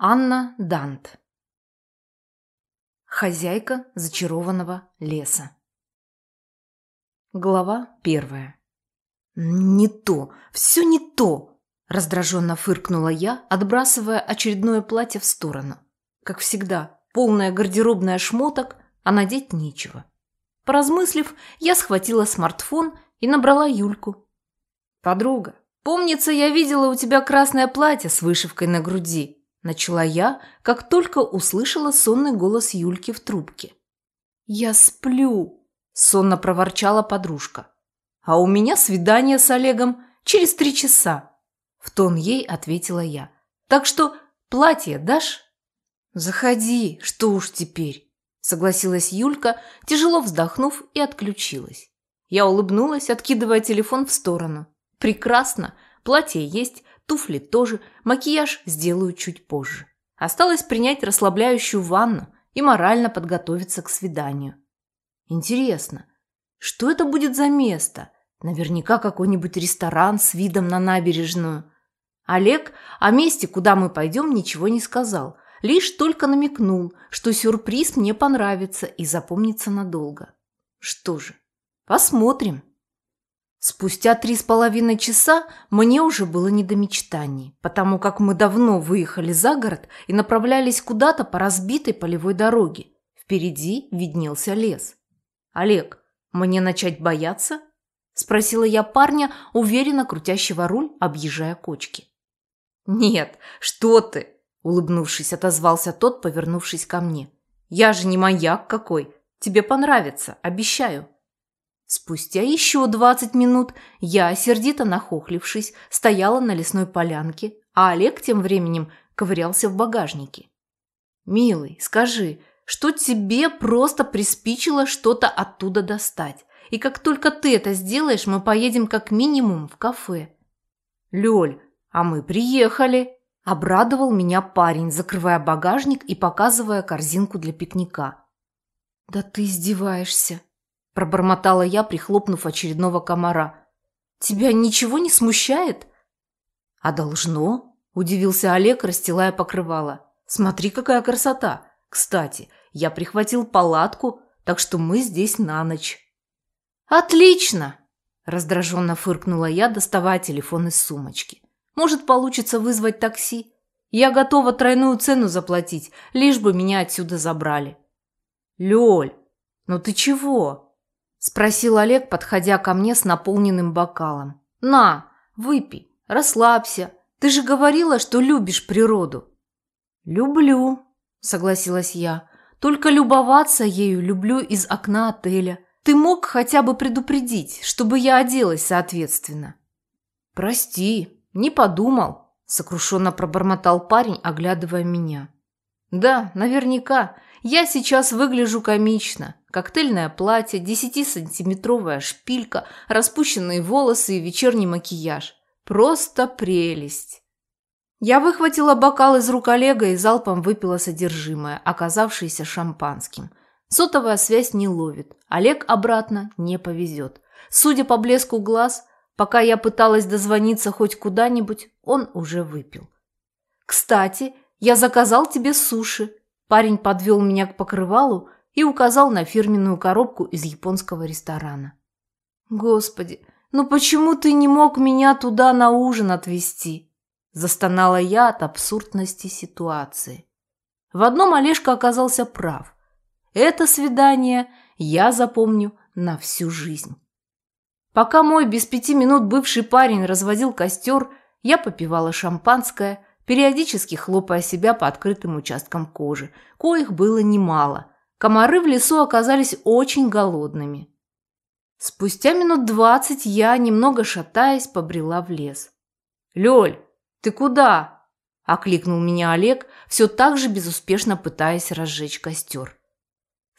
Анна Дант. Хозяйка зачарованного леса. Глава первая. «Не то, все не то!» – раздраженно фыркнула я, отбрасывая очередное платье в сторону. Как всегда, полная гардеробная шмоток, а надеть нечего. Поразмыслив, я схватила смартфон и набрала Юльку. «Подруга, помнится, я видела у тебя красное платье с вышивкой на груди», Начала я, как только услышала сонный голос Юльки в трубке. «Я сплю», – сонно проворчала подружка. «А у меня свидание с Олегом через три часа», – в тон ей ответила я. «Так что платье дашь?» «Заходи, что уж теперь», – согласилась Юлька, тяжело вздохнув и отключилась. Я улыбнулась, откидывая телефон в сторону. «Прекрасно, платье есть, Туфли тоже, макияж сделаю чуть позже. Осталось принять расслабляющую ванну и морально подготовиться к свиданию. Интересно, что это будет за место? Наверняка какой-нибудь ресторан с видом на набережную. Олег о месте, куда мы пойдем, ничего не сказал. Лишь только намекнул, что сюрприз мне понравится и запомнится надолго. Что же, посмотрим. Спустя три с половиной часа мне уже было не до мечтаний, потому как мы давно выехали за город и направлялись куда-то по разбитой полевой дороге. Впереди виднелся лес. «Олег, мне начать бояться?» – спросила я парня, уверенно крутящего руль, объезжая кочки. «Нет, что ты!» – улыбнувшись, отозвался тот, повернувшись ко мне. «Я же не маньяк какой. Тебе понравится, обещаю». Спустя еще двадцать минут я, сердито нахохлившись, стояла на лесной полянке, а Олег тем временем ковырялся в багажнике. «Милый, скажи, что тебе просто приспичило что-то оттуда достать? И как только ты это сделаешь, мы поедем как минимум в кафе». «Лёль, а мы приехали!» – обрадовал меня парень, закрывая багажник и показывая корзинку для пикника. «Да ты издеваешься!» Пробормотала я, прихлопнув очередного комара. «Тебя ничего не смущает?» «А должно?» – удивился Олег, расстилая покрывало. «Смотри, какая красота! Кстати, я прихватил палатку, так что мы здесь на ночь». «Отлично!» – раздраженно фыркнула я, доставая телефон из сумочки. «Может, получится вызвать такси? Я готова тройную цену заплатить, лишь бы меня отсюда забрали». «Лёль, ну ты чего?» – спросил Олег, подходя ко мне с наполненным бокалом. «На, выпей, расслабься. Ты же говорила, что любишь природу». «Люблю», – согласилась я. «Только любоваться ею люблю из окна отеля. Ты мог хотя бы предупредить, чтобы я оделась соответственно». «Прости, не подумал», – сокрушенно пробормотал парень, оглядывая меня. «Да, наверняка. Я сейчас выгляжу комично. Коктейльное платье, десятисантиметровая шпилька, распущенные волосы и вечерний макияж. Просто прелесть. Я выхватила бокал из рук Олега и залпом выпила содержимое, оказавшееся шампанским. Сотовая связь не ловит. Олег обратно не повезет. Судя по блеску глаз, пока я пыталась дозвониться хоть куда-нибудь, он уже выпил. «Кстати, я заказал тебе суши», Парень подвел меня к покрывалу и указал на фирменную коробку из японского ресторана. «Господи, ну почему ты не мог меня туда на ужин отвезти?» Застонала я от абсурдности ситуации. В одном Олежка оказался прав. Это свидание я запомню на всю жизнь. Пока мой без пяти минут бывший парень разводил костер, я попивала шампанское, периодически хлопая себя по открытым участкам кожи, коих было немало. Комары в лесу оказались очень голодными. Спустя минут двадцать я, немного шатаясь, побрела в лес. «Лёль, ты куда?» – окликнул меня Олег, все так же безуспешно пытаясь разжечь костер.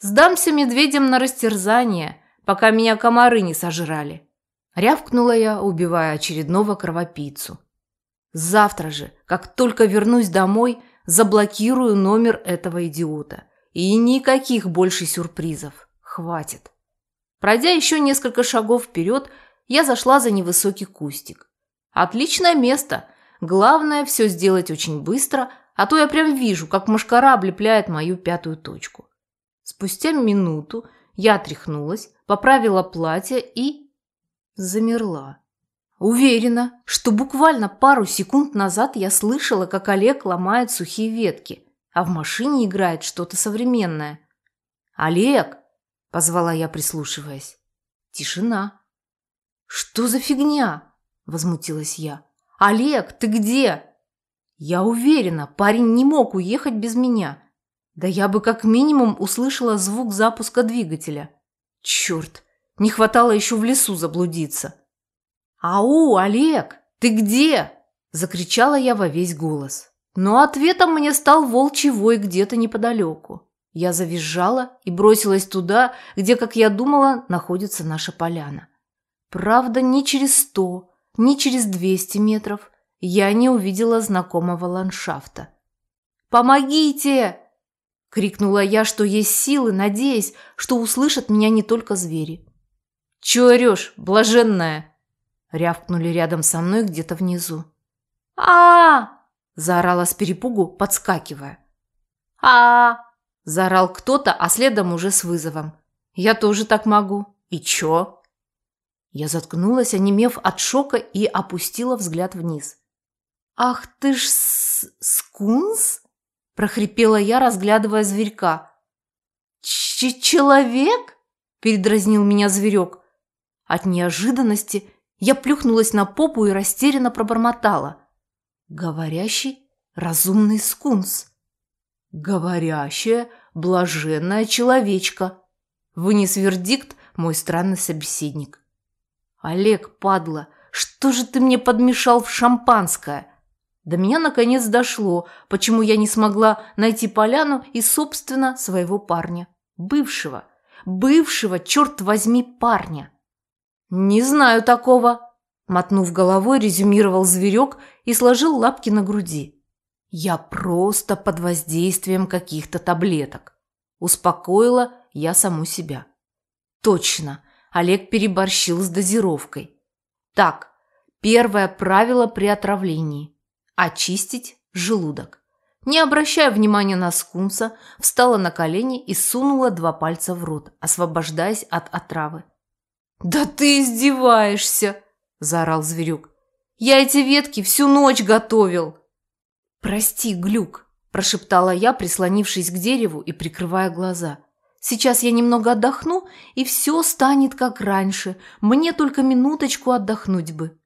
«Сдамся медведям на растерзание, пока меня комары не сожрали», – рявкнула я, убивая очередного кровопийцу. Завтра же, как только вернусь домой, заблокирую номер этого идиота. И никаких больше сюрпризов. Хватит. Пройдя еще несколько шагов вперед, я зашла за невысокий кустик. Отличное место. Главное все сделать очень быстро, а то я прям вижу, как мошкара облепляет мою пятую точку. Спустя минуту я отряхнулась, поправила платье и... замерла. Уверена, что буквально пару секунд назад я слышала, как Олег ломает сухие ветки, а в машине играет что-то современное. «Олег!» – позвала я, прислушиваясь. Тишина. «Что за фигня?» – возмутилась я. «Олег, ты где?» Я уверена, парень не мог уехать без меня. Да я бы как минимум услышала звук запуска двигателя. Черт, не хватало еще в лесу заблудиться. «Ау, Олег, ты где?» – закричала я во весь голос. Но ответом мне стал волчий вой где-то неподалеку. Я завизжала и бросилась туда, где, как я думала, находится наша поляна. Правда, ни через сто, ни через двести метров я не увидела знакомого ландшафта. «Помогите!» – крикнула я, что есть силы, надеясь, что услышат меня не только звери. «Чего орешь, блаженная?» – рявкнули рядом со мной где-то внизу. а, -а, -а заорала с перепугу, подскакивая. а, -а, -а заорал кто-то, а следом уже с вызовом. «Я тоже так могу. И чё?» Я заткнулась, онемев от шока, и опустила взгляд вниз. «Ах ты ж скунс!» – прохрипела я, разглядывая зверька. Ч «Человек?» – передразнил меня зверек. От неожиданности я плюхнулась на попу и растерянно пробормотала. «Говорящий разумный скунс». «Говорящая, блаженная человечка», – вынес вердикт мой странный собеседник. «Олег, падла, что же ты мне подмешал в шампанское?» До меня наконец дошло, почему я не смогла найти поляну и, собственно, своего парня. Бывшего. Бывшего, черт возьми, парня. «Не знаю такого», – мотнув головой, резюмировал зверек и сложил лапки на груди. «Я просто под воздействием каких-то таблеток». Успокоила я саму себя. «Точно, Олег переборщил с дозировкой. Так, первое правило при отравлении – очистить желудок. Не обращая внимания на скунса, встала на колени и сунула два пальца в рот, освобождаясь от отравы. «Да ты издеваешься!» – заорал зверюк. «Я эти ветки всю ночь готовил!» «Прости, Глюк!» – прошептала я, прислонившись к дереву и прикрывая глаза. «Сейчас я немного отдохну, и все станет как раньше. Мне только минуточку отдохнуть бы».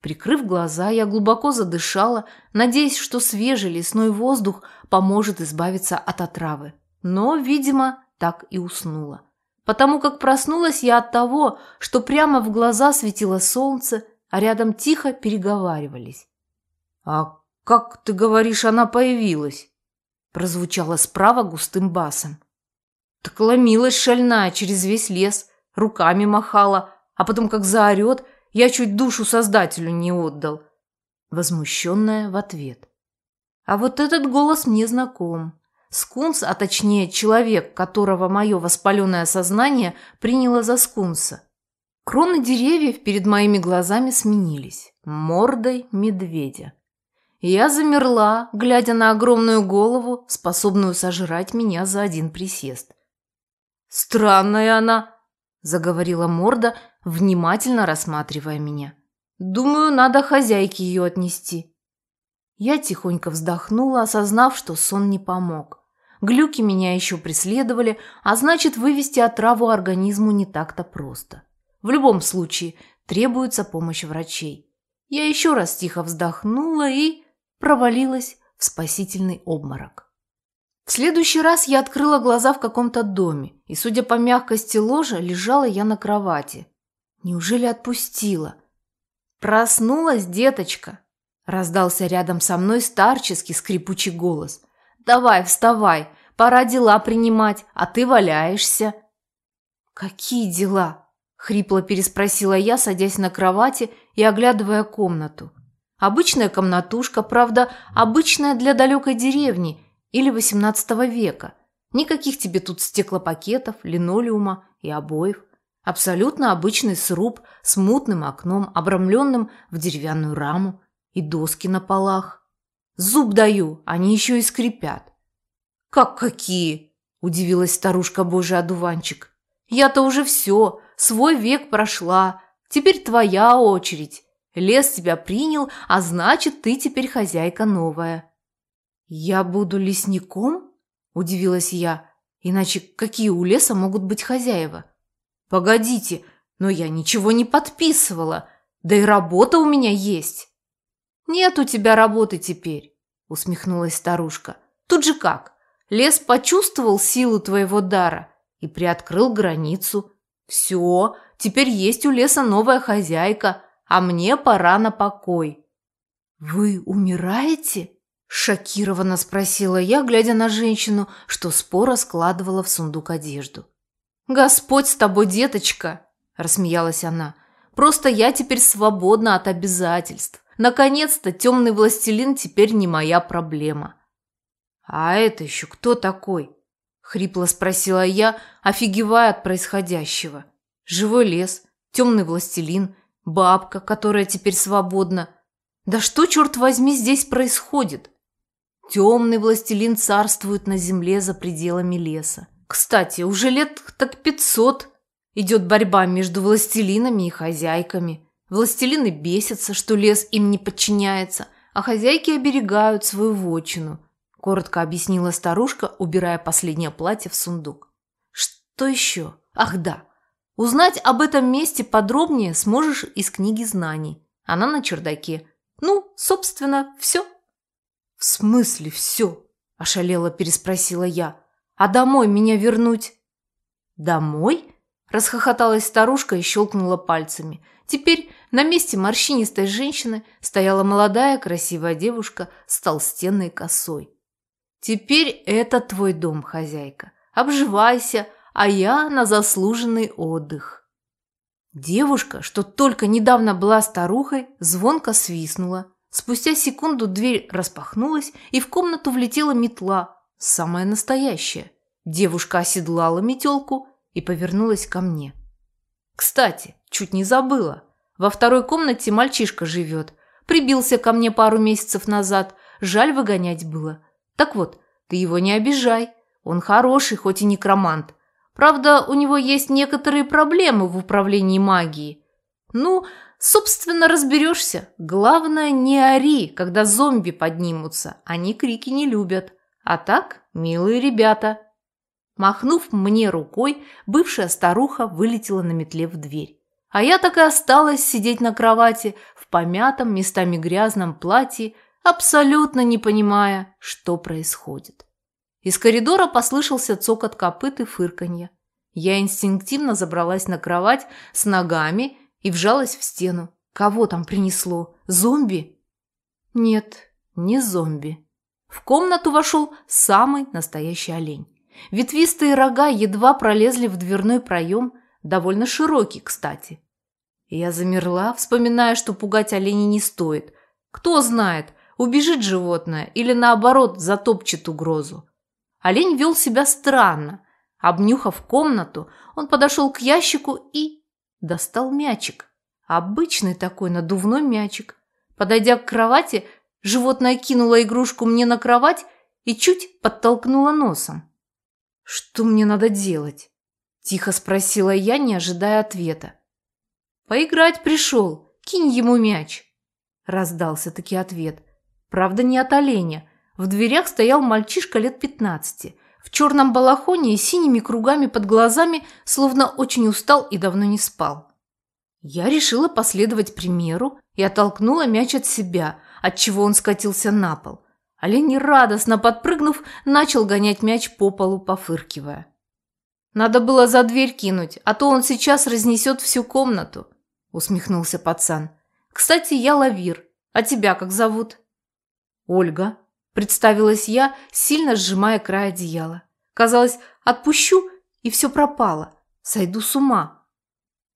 Прикрыв глаза, я глубоко задышала, надеясь, что свежий лесной воздух поможет избавиться от отравы. Но, видимо, так и уснула. Потому как проснулась я от того, что прямо в глаза светило солнце, а рядом тихо переговаривались. «А как, ты говоришь, она появилась?» прозвучало справа густым басом. Так ломилась шальная через весь лес, руками махала, а потом как заорет – я чуть душу создателю не отдал. Возмущенная в ответ. А вот этот голос мне знаком. Скунс, а точнее человек, которого мое воспаленное сознание приняло за скунса. Кроны деревьев перед моими глазами сменились. Мордой медведя. Я замерла, глядя на огромную голову, способную сожрать меня за один присест. «Странная она», – заговорила морда, внимательно рассматривая меня. «Думаю, надо хозяйке ее отнести». Я тихонько вздохнула, осознав, что сон не помог. Глюки меня еще преследовали, а значит, вывести отраву организму не так-то просто. В любом случае, требуется помощь врачей. Я еще раз тихо вздохнула и провалилась в спасительный обморок. В следующий раз я открыла глаза в каком-то доме, и, судя по мягкости ложа, лежала я на кровати. Неужели отпустила? Проснулась деточка. Раздался рядом со мной старческий скрипучий голос. Давай, вставай, пора дела принимать, а ты валяешься. Какие дела? Хрипло переспросила я, садясь на кровати и оглядывая комнату. Обычная комнатушка, правда, обычная для далекой деревни или XVIII века. Никаких тебе тут стеклопакетов, линолеума и обоев. Абсолютно обычный сруб с мутным окном, обрамленным в деревянную раму, и доски на полах. Зуб даю, они еще и скрипят». «Как какие?» – удивилась старушка Божий одуванчик. «Я-то уже все, свой век прошла, теперь твоя очередь. Лес тебя принял, а значит, ты теперь хозяйка новая». «Я буду лесником?» – удивилась я. «Иначе какие у леса могут быть хозяева?» «Погодите, но я ничего не подписывала, да и работа у меня есть». «Нет у тебя работы теперь», – усмехнулась старушка. «Тут же как? Лес почувствовал силу твоего дара и приоткрыл границу. Все, теперь есть у леса новая хозяйка, а мне пора на покой». «Вы умираете?» – шокированно спросила я, глядя на женщину, что споро складывала в сундук одежду. «Господь с тобой, деточка!» – рассмеялась она. «Просто я теперь свободна от обязательств. Наконец-то темный властелин теперь не моя проблема». «А это еще кто такой?» – хрипло спросила я, офигевая от происходящего. «Живой лес, темный властелин, бабка, которая теперь свободна. Да что, черт возьми, здесь происходит?» Темный властелин царствует на земле за пределами леса. Кстати, уже лет так пятьсот идет борьба между властелинами и хозяйками. Властелины бесятся, что лес им не подчиняется, а хозяйки оберегают свою вотчину. Коротко объяснила старушка, убирая последнее платье в сундук. Что еще? Ах да. Узнать об этом месте подробнее сможешь из книги знаний. Она на чердаке. Ну, собственно, все. В смысле все? Ошалела переспросила я. А домой меня вернуть?» «Домой?» – расхохоталась старушка и щелкнула пальцами. Теперь на месте морщинистой женщины стояла молодая красивая девушка с толстенной косой. «Теперь это твой дом, хозяйка. Обживайся, а я на заслуженный отдых». Девушка, что только недавно была старухой, звонко свистнула. Спустя секунду дверь распахнулась, и в комнату влетела метла, Самое настоящее. Девушка оседлала метелку и повернулась ко мне. Кстати, чуть не забыла. Во второй комнате мальчишка живет. Прибился ко мне пару месяцев назад. Жаль выгонять было. Так вот, ты его не обижай. Он хороший, хоть и некромант. Правда, у него есть некоторые проблемы в управлении магией. Ну, собственно, разберешься. Главное, не ори, когда зомби поднимутся. Они крики не любят. А так, милые ребята. Махнув мне рукой, бывшая старуха вылетела на метле в дверь. А я так и осталась сидеть на кровати в помятом, местами грязном платье, абсолютно не понимая, что происходит. Из коридора послышался цокот копыт и фырканье. Я инстинктивно забралась на кровать с ногами и вжалась в стену. Кого там принесло? Зомби? Нет, не зомби. В комнату вошел самый настоящий олень. Ветвистые рога едва пролезли в дверной проем, довольно широкий, кстати. Я замерла, вспоминая, что пугать оленей не стоит. Кто знает, убежит животное или, наоборот, затопчет угрозу. Олень вел себя странно. Обнюхав комнату, он подошел к ящику и достал мячик. Обычный такой надувной мячик. Подойдя к кровати, Животное кинуло игрушку мне на кровать и чуть подтолкнуло носом. «Что мне надо делать?» – тихо спросила я, не ожидая ответа. «Поиграть пришел. Кинь ему мяч!» – раздался таки ответ. Правда, не от оленя. В дверях стоял мальчишка лет пятнадцати. В черном балахоне и синими кругами под глазами, словно очень устал и давно не спал. Я решила последовать примеру и оттолкнула мяч от себя – отчего он скатился на пол. Олень, радостно подпрыгнув, начал гонять мяч по полу, пофыркивая. «Надо было за дверь кинуть, а то он сейчас разнесет всю комнату», – усмехнулся пацан. «Кстати, я Лавир. А тебя как зовут?» «Ольга», – представилась я, сильно сжимая край одеяла. Казалось, отпущу, и все пропало. Сойду с ума.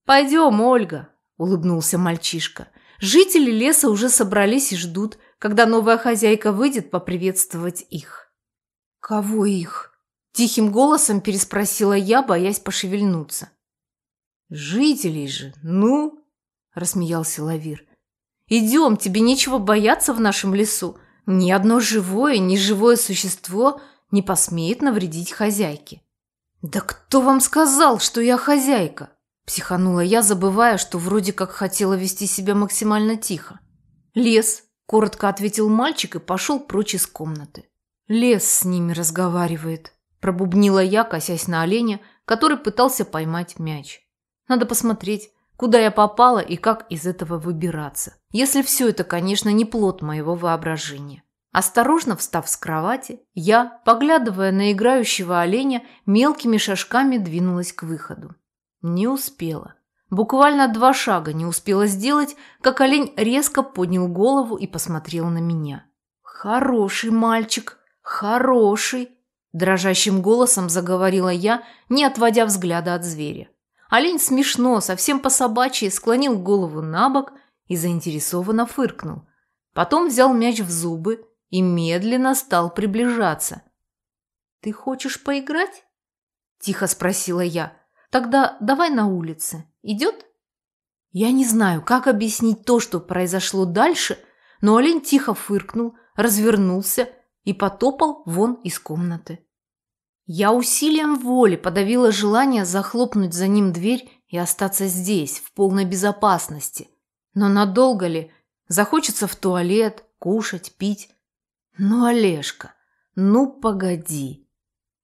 «Пойдем, Ольга», – улыбнулся мальчишка. Жители леса уже собрались и ждут, когда новая хозяйка выйдет поприветствовать их. «Кого их?» – тихим голосом переспросила я, боясь пошевельнуться. «Жителей же, ну!» – рассмеялся Лавир. «Идем, тебе нечего бояться в нашем лесу. ни одно живое, ни живое существо не посмеет навредить хозяйке. «Да кто вам сказал, что я хозяйка?» Психанула я, забывая, что вроде как хотела вести себя максимально тихо. «Лес», – коротко ответил мальчик и пошел прочь из комнаты. «Лес с ними разговаривает», – пробубнила я, косясь на оленя, который пытался поймать мяч. «Надо посмотреть, куда я попала и как из этого выбираться. Если все это, конечно, не плод моего воображения». Осторожно встав с кровати, я, поглядывая на играющего оленя, мелкими шажками двинулась к выходу. Не успела. Буквально два шага не успела сделать, как олень резко поднял голову и посмотрел на меня. «Хороший мальчик, хороший!» Дрожащим голосом заговорила я, не отводя взгляда от зверя. Олень смешно, совсем по-собачьи, склонил голову на бок и заинтересованно фыркнул. Потом взял мяч в зубы и медленно стал приближаться. «Ты хочешь поиграть?» – тихо спросила я. Тогда давай на улице. Идет? Я не знаю, как объяснить то, что произошло дальше, но олень тихо фыркнул, развернулся и потопал вон из комнаты. Я усилием воли подавила желание захлопнуть за ним дверь и остаться здесь, в полной безопасности. Но надолго ли? Захочется в туалет, кушать, пить. Ну, Олежка, ну погоди.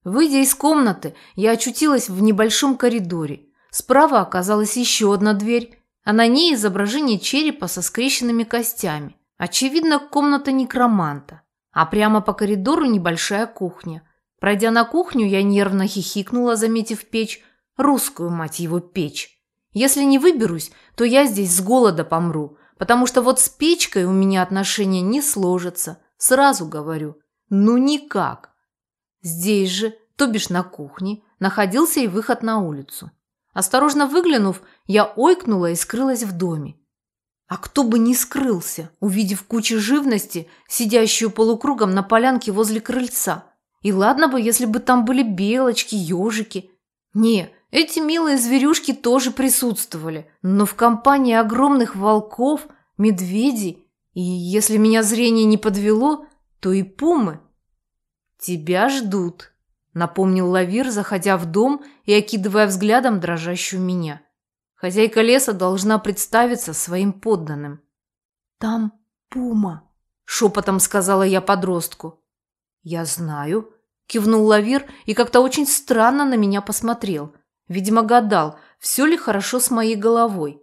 Выйдя из комнаты, я очутилась в небольшом коридоре. Справа оказалась еще одна дверь, а на ней изображение черепа со скрещенными костями. Очевидно, комната некроманта. А прямо по коридору небольшая кухня. Пройдя на кухню, я нервно хихикнула, заметив печь. Русскую, мать его, печь. Если не выберусь, то я здесь с голода помру, потому что вот с печкой у меня отношения не сложатся. Сразу говорю. Ну никак. Здесь же, то бишь на кухне, находился и выход на улицу. Осторожно выглянув, я ойкнула и скрылась в доме. А кто бы не скрылся, увидев кучу живности, сидящую полукругом на полянке возле крыльца. И ладно бы, если бы там были белочки, ежики. Не, эти милые зверюшки тоже присутствовали, но в компании огромных волков, медведей и, если меня зрение не подвело, то и пумы. «Тебя ждут», – напомнил Лавир, заходя в дом и окидывая взглядом дрожащую меня. Хозяйка леса должна представиться своим подданным. «Там пума», – шепотом сказала я подростку. «Я знаю», – кивнул Лавир и как-то очень странно на меня посмотрел. Видимо, гадал, все ли хорошо с моей головой.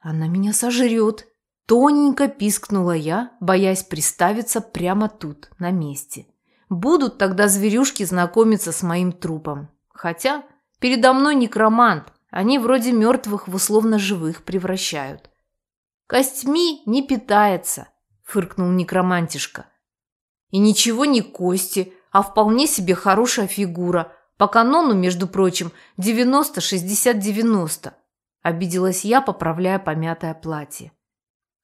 «Она меня сожрет», – тоненько пискнула я, боясь приставиться прямо тут, на месте. Будут тогда зверюшки знакомиться с моим трупом. Хотя передо мной некромант, они вроде мертвых в условно живых превращают. «Костьми не питается», – фыркнул некромантишка. «И ничего не кости, а вполне себе хорошая фигура. По канону, между прочим, 90-60-90», – обиделась я, поправляя помятое платье.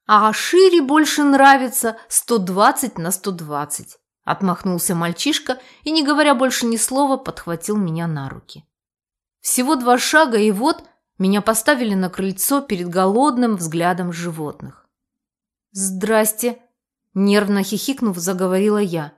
«А шире больше нравится 120 на 120». Отмахнулся мальчишка и, не говоря больше ни слова, подхватил меня на руки. Всего два шага, и вот меня поставили на крыльцо перед голодным взглядом животных. «Здрасте!» – нервно хихикнув, заговорила я.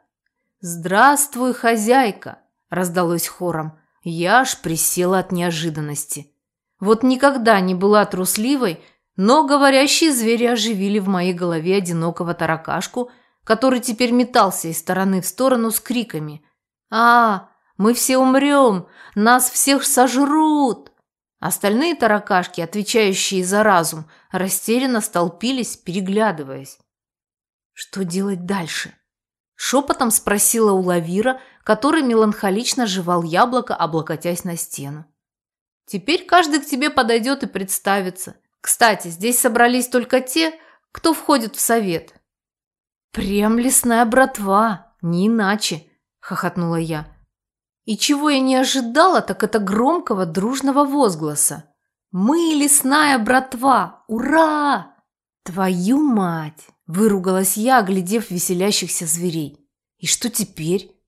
«Здравствуй, хозяйка!» – раздалось хором. Я аж присела от неожиданности. Вот никогда не была трусливой, но говорящие звери оживили в моей голове одинокого таракашку – который теперь метался из стороны в сторону с криками «А, мы все умрем! Нас всех сожрут!» Остальные таракашки, отвечающие за разум, растерянно столпились, переглядываясь. «Что делать дальше?» Шепотом спросила у Лавира, который меланхолично жевал яблоко, облокотясь на стену. «Теперь каждый к тебе подойдет и представится. Кстати, здесь собрались только те, кто входит в совет. «Прям лесная братва, не иначе», – хохотнула я. И чего я не ожидала, так это громкого дружного возгласа. «Мы лесная братва! Ура!» «Твою мать!» – выругалась я, оглядев веселящихся зверей. «И что теперь?»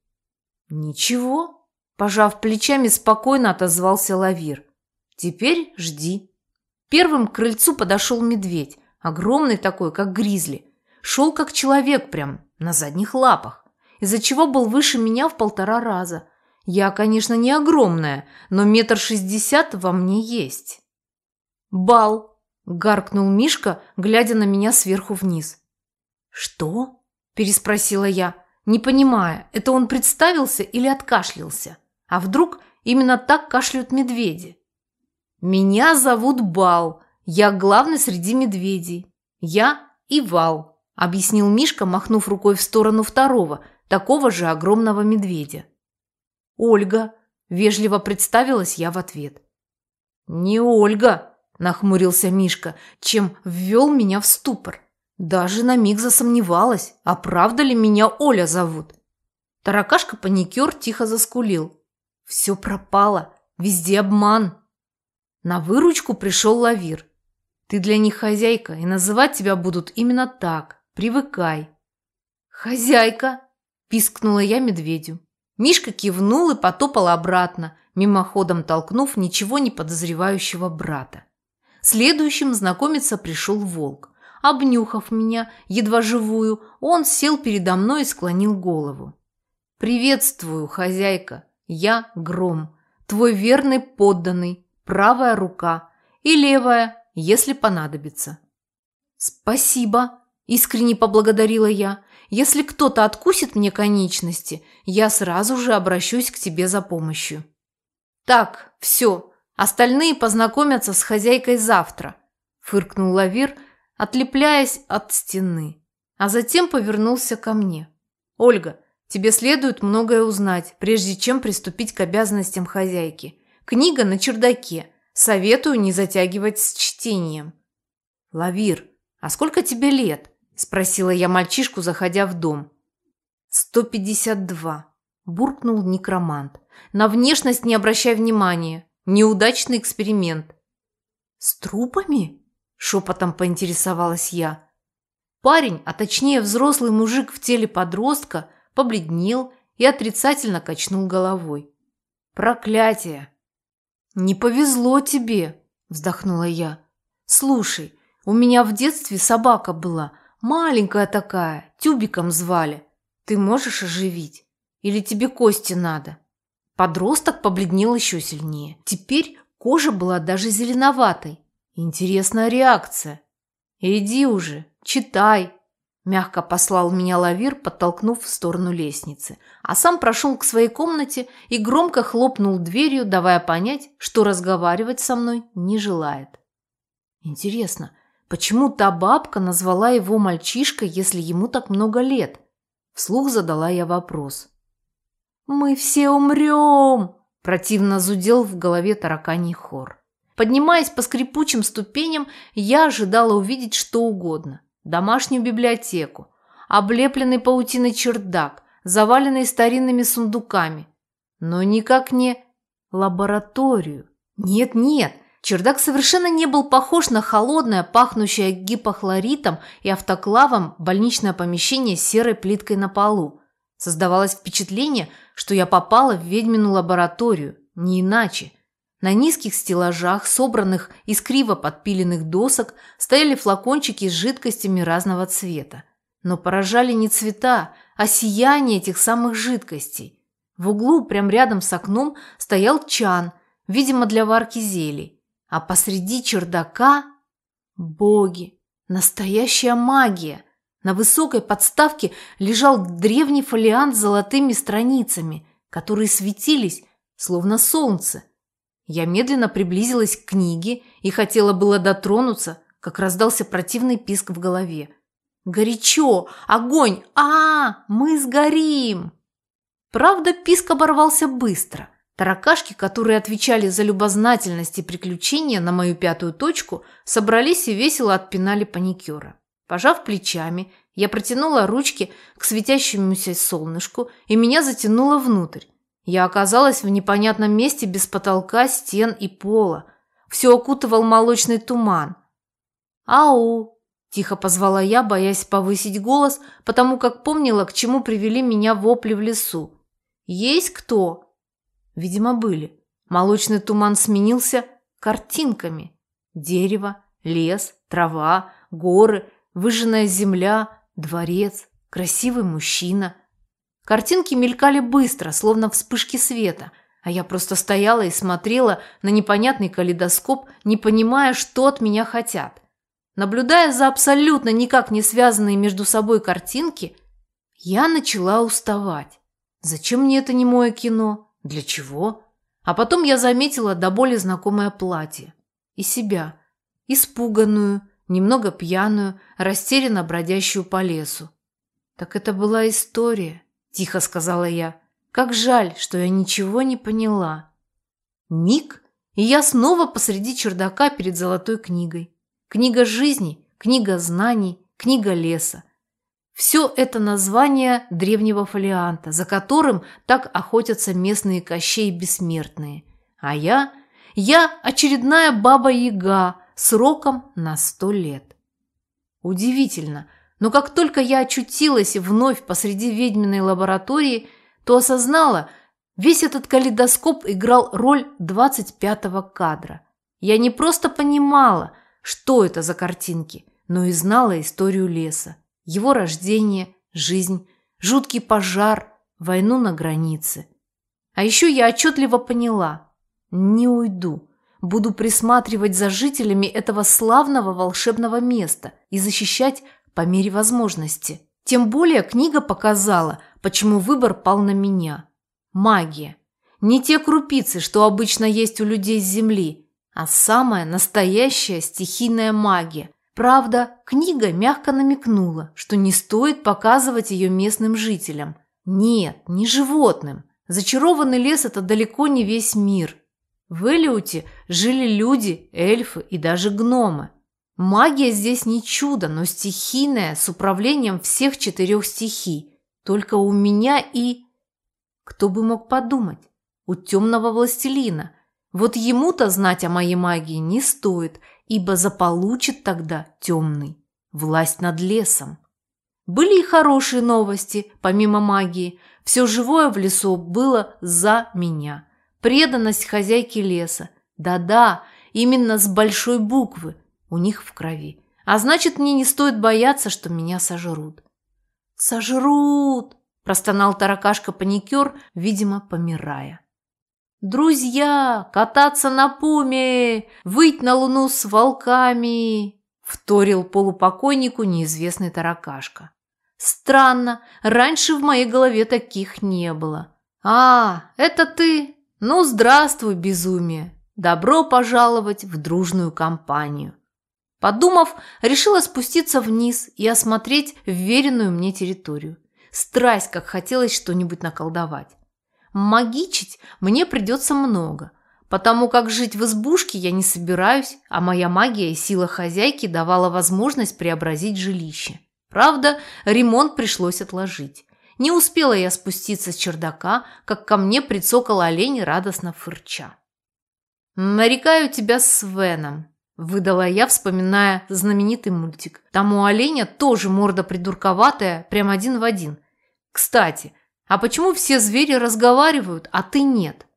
«Ничего», – пожав плечами, спокойно отозвался Лавир. «Теперь жди». Первым к крыльцу подошел медведь, огромный такой, как гризли. Шел как человек прям, на задних лапах, из-за чего был выше меня в полтора раза. Я, конечно, не огромная, но метр шестьдесят во мне есть. «Бал!» – гаркнул Мишка, глядя на меня сверху вниз. «Что?» – переспросила я, не понимая, это он представился или откашлялся. А вдруг именно так кашляют медведи? «Меня зовут Бал. Я главный среди медведей. Я и Вал», – объяснил Мишка, махнув рукой в сторону второго, такого же огромного медведя. «Ольга», – вежливо представилась я в ответ. «Не Ольга», – нахмурился Мишка, чем ввел меня в ступор. Даже на миг засомневалась, а правда ли меня Оля зовут. Таракашка-паникер тихо заскулил. Все пропало, везде обман. На выручку пришел Лавир. Ты для них хозяйка, и называть тебя будут именно так. Привыкай. Хозяйка, пискнула я медведю. Мишка кивнул и потопал обратно, мимоходом толкнув ничего не подозревающего брата. Следующим знакомиться пришел волк. Обнюхав меня, едва живую, он сел передо мной и склонил голову. «Приветствую, хозяйка. Я Гром, твой верный подданный, правая рука и левая, если понадобится». «Спасибо», – искренне поблагодарила я. «Если кто-то откусит мне конечности, я сразу же обращусь к тебе за помощью». «Так, все, остальные познакомятся с хозяйкой завтра», – фыркнул Лавир – отлепляясь от стены, а затем повернулся ко мне. «Ольга, тебе следует многое узнать, прежде чем приступить к обязанностям хозяйки. Книга на чердаке. Советую не затягивать с чтением». «Лавир, а сколько тебе лет?» – спросила я мальчишку, заходя в дом. «Сто пятьдесят два», – буркнул некромант. «На внешность не обращай внимания. Неудачный эксперимент». «С трупами?» Шепотом поинтересовалась я. Парень, а точнее взрослый мужик в теле подростка, побледнел и отрицательно качнул головой. «Проклятие!» «Не повезло тебе!» – вздохнула я. «Слушай, у меня в детстве собака была, маленькая такая, тюбиком звали. Ты можешь оживить? Или тебе кости надо?» Подросток побледнел еще сильнее. Теперь кожа была даже зеленоватой, Интересная реакция. Иди уже, читай. Мягко послал меня Лавир, подтолкнув в сторону лестницы, а сам прошел к своей комнате и громко хлопнул дверью, давая понять, что разговаривать со мной не желает. Интересно, почему та бабка назвала его мальчишкой, если ему так много лет? Вслух задала я вопрос. «Мы все умрем!» – противно зудел в голове тараканий хор. Поднимаясь по скрипучим ступеням, я ожидала увидеть что угодно. Домашнюю библиотеку, облепленный паутиной чердак, заваленный старинными сундуками. Но никак не лабораторию. Нет-нет, чердак совершенно не был похож на холодное, пахнущее гипохлоритом и автоклавом больничное помещение с серой плиткой на полу. Создавалось впечатление, что я попала в ведьмину лабораторию, не иначе – на низких стеллажах, собранных из криво подпиленных досок, стояли флакончики с жидкостями разного цвета. Но поражали не цвета, а сияние этих самых жидкостей. В углу, прямо рядом с окном, стоял чан, видимо, для варки зелий. А посреди чердака – боги, настоящая магия. На высокой подставке лежал древний фолиант с золотыми страницами, которые светились, словно солнце. Я медленно приблизилась к книге и хотела было дотронуться, как раздался противный писк в голове. «Горячо! Огонь! а, -а, -а Мы сгорим!» Правда, писк оборвался быстро. Таракашки, которые отвечали за любознательность и приключения на мою пятую точку, собрались и весело отпинали паникера. Пожав плечами, я протянула ручки к светящемуся солнышку, и меня затянуло внутрь. Я оказалась в непонятном месте без потолка, стен и пола. Все окутывал молочный туман. «Ау!» – тихо позвала я, боясь повысить голос, потому как помнила, к чему привели меня вопли в лесу. «Есть кто?» Видимо, были. Молочный туман сменился картинками. Дерево, лес, трава, горы, выжженная земля, дворец, красивый мужчина. Картинки мелькали быстро, словно вспышки света, а я просто стояла и смотрела на непонятный калейдоскоп, не понимая, что от меня хотят. Наблюдая за абсолютно никак не связанные между собой картинки, я начала уставать. Зачем мне это не мое кино? Для чего? А потом я заметила до боли знакомое платье. И себя. Испуганную, немного пьяную, растерянно бродящую по лесу. «Так это была история», – тихо сказала я. «Как жаль, что я ничего не поняла». Миг, и я снова посреди чердака перед золотой книгой. Книга жизни, книга знаний, книга леса. Все это название древнего фолианта, за которым так охотятся местные кощей бессмертные. А я, я очередная баба-яга, сроком на сто лет. Удивительно, но как только я очутилась вновь посреди ведьминой лаборатории, то осознала, весь этот калейдоскоп играл роль 25-го кадра. Я не просто понимала, что это за картинки, но и знала историю леса, его рождение, жизнь, жуткий пожар, войну на границе. А еще я отчетливо поняла – не уйду – Буду присматривать за жителями этого славного волшебного места и защищать по мере возможности. Тем более книга показала, почему выбор пал на меня. Магия. Не те крупицы, что обычно есть у людей с Земли, а самая настоящая стихийная магия. Правда, книга мягко намекнула, что не стоит показывать ее местным жителям. Нет, не животным. Зачарованный лес – это далеко не весь мир. В Элиуте жили люди, эльфы и даже гномы. Магия здесь не чудо, но стихийная, с управлением всех четырех стихий. Только у меня и... Кто бы мог подумать? У темного властелина. Вот ему-то знать о моей магии не стоит, ибо заполучит тогда темный. Власть над лесом. Были и хорошие новости, помимо магии. Все живое в лесу было за меня. Преданность хозяйки леса. Да-да, именно с большой буквы. У них в крови. А значит, мне не стоит бояться, что меня сожрут. «Сожрут!» – простонал таракашка-паникер, видимо, помирая. «Друзья, кататься на пуме, выть на луну с волками!» – вторил полупокойнику неизвестный таракашка. «Странно, раньше в моей голове таких не было. А, это ты? Ну, здравствуй, безумие! Добро пожаловать в дружную компанию. Подумав, решила спуститься вниз и осмотреть вверенную мне территорию. Страсть, как хотелось что-нибудь наколдовать. Магичить мне придется много, потому как жить в избушке я не собираюсь, а моя магия и сила хозяйки давала возможность преобразить жилище. Правда, ремонт пришлось отложить. Не успела я спуститься с чердака, как ко мне прицокал олень, радостно фырча. «Нарекаю тебя Свеном», – выдала я, вспоминая знаменитый мультик. Там у оленя тоже морда придурковатая, прям один в один. «Кстати, а почему все звери разговаривают, а ты нет?»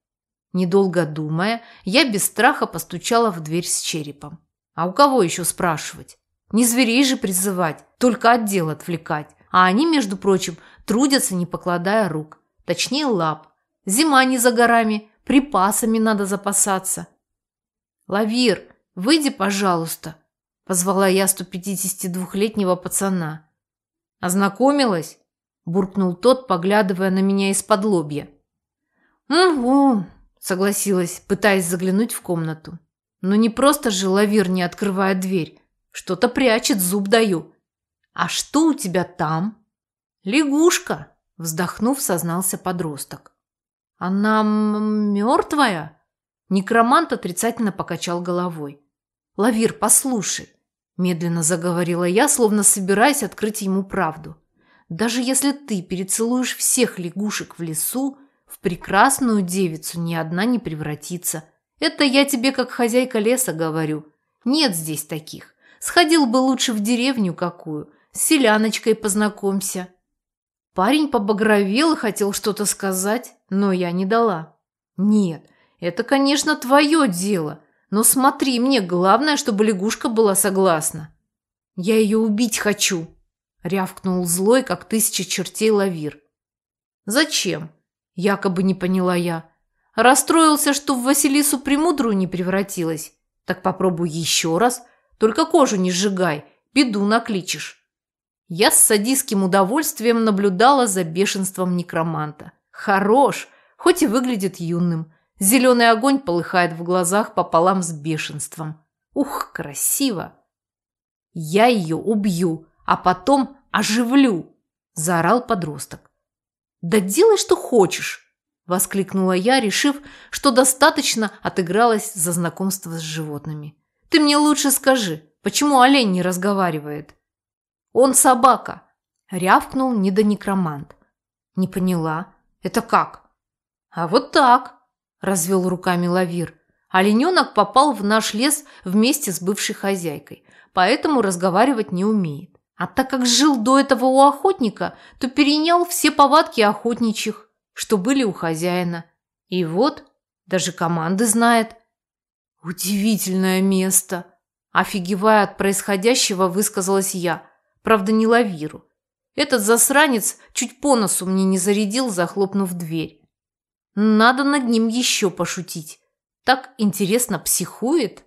Недолго думая, я без страха постучала в дверь с черепом. А у кого еще спрашивать? Не зверей же призывать, только отдел отвлекать. А они, между прочим, трудятся, не покладая рук. Точнее, лап. Зима не за горами, припасами надо запасаться. «Лавир, выйди, пожалуйста», – позвала я 152-летнего пацана. «Ознакомилась?» – буркнул тот, поглядывая на меня из-под лобья. «Угу», – согласилась, пытаясь заглянуть в комнату. «Но не просто же Лавир не открывает дверь. Что-то прячет, зуб даю. А что у тебя там?» «Лягушка!» – вздохнув, сознался подросток. «Она мертвая?» Некромант отрицательно покачал головой. «Лавир, послушай!» – медленно заговорила я, словно собираясь открыть ему правду. «Даже если ты перецелуешь всех лягушек в лесу, в прекрасную девицу ни одна не превратится. Это я тебе как хозяйка леса говорю. Нет здесь таких. Сходил бы лучше в деревню какую, с селяночкой познакомься». Парень побагровел и хотел что-то сказать, но я не дала. «Нет, это, конечно, твое дело, но смотри, мне главное, чтобы лягушка была согласна». «Я ее убить хочу», – рявкнул злой, как тысяча чертей лавир. «Зачем?» – якобы не поняла я. «Расстроился, что в Василису Премудрую не превратилась? Так попробуй еще раз, только кожу не сжигай, беду накличешь». Я с садистским удовольствием наблюдала за бешенством некроманта. Хорош, хоть и выглядит юным. Зеленый огонь полыхает в глазах пополам с бешенством. Ух, красиво! Я ее убью, а потом оживлю, заорал подросток. Да делай, что хочешь, воскликнула я, решив, что достаточно отыгралась за знакомство с животными. Ты мне лучше скажи, почему олень не разговаривает? Он собака, рявкнул недонекромант. Не поняла. Это как? А вот так, развел руками Лавир. Олененок попал в наш лес вместе с бывшей хозяйкой, поэтому разговаривать не умеет. А так как жил до этого у охотника, то перенял все повадки охотничьих, что были у хозяина. И вот, даже команды знает. Удивительное место. Офигевая от происходящего, высказалась я. Правда, не лавиру. Этот засранец чуть по носу мне не зарядил, захлопнув дверь. Надо над ним еще пошутить. Так интересно психует.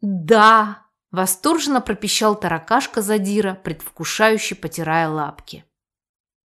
Да, Восторженно пропищал таракашка задира, предвкушающе потирая лапки.